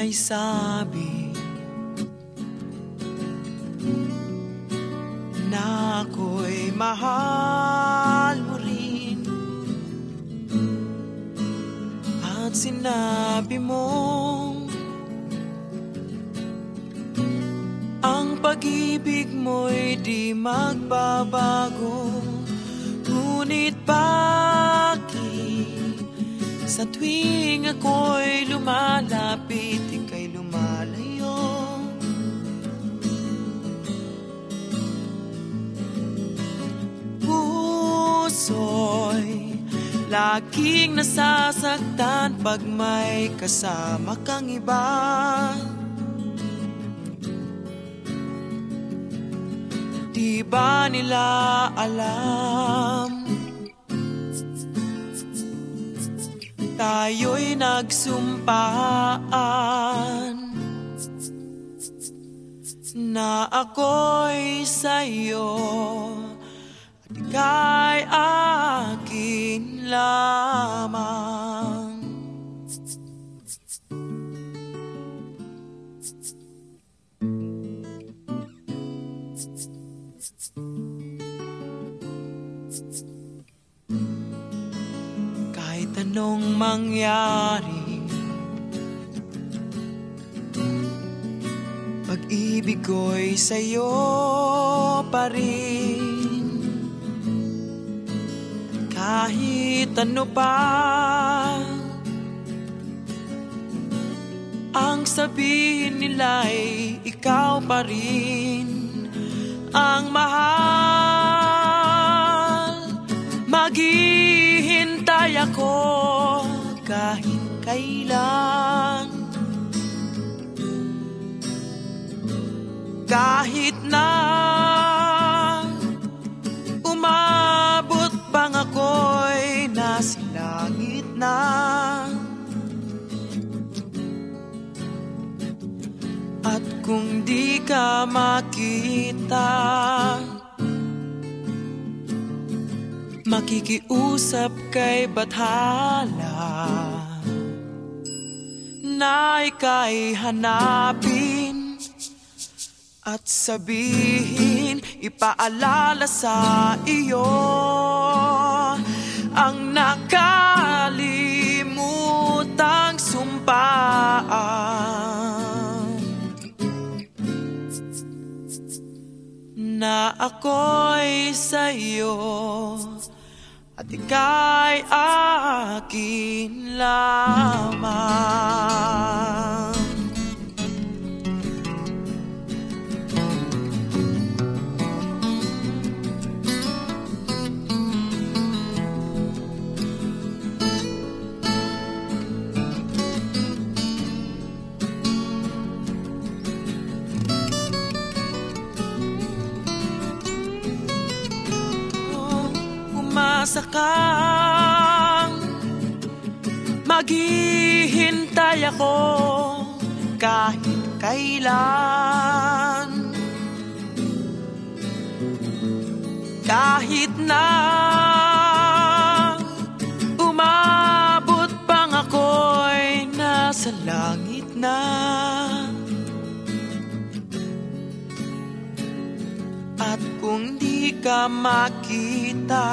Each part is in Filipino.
may sabi Na ako'y mahal mo rin. At sinabi mong Ang pag-ibig mo'y di magbabago. Ngunit bakit Sa tuwing ako'y lumalapit Ika'y lumalayo. Puso'y laging nasasaktan Pag may kasama kang iba. Di ba nila alam Tayo'y nagsumpaan. Na ako'y sa'yo At ika'y akin lamang anong mangyari? Pag-ibig ko'y sa'yo pa rin. Kahit ano pa Ang sabihin nila'y ikaw pa rin. Ang mahal ako kahit kailan. Kahit na umabot bang ako'y nasa langit na At kung di ka makita Makikiusap kay Bathala Na ika'y hanapin At sabihin Ipaalala sa iyo Ang nakalimutang sumpaan Na ako'y sa'yo ika'y akin lamang umasa kang Maghihintay ako kahit kailan. Kahit na umabot pang ako'y nasa langit na ka makita.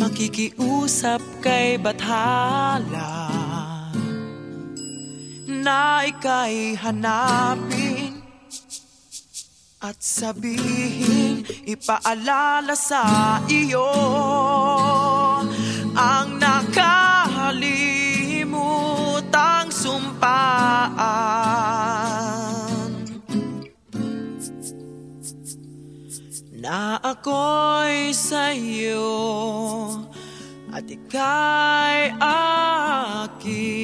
Makikiusap kay Bathala Na ika'y hanapin At sabihin Ipaalala sa iyo Na ako'y sa'yo At ika'y akin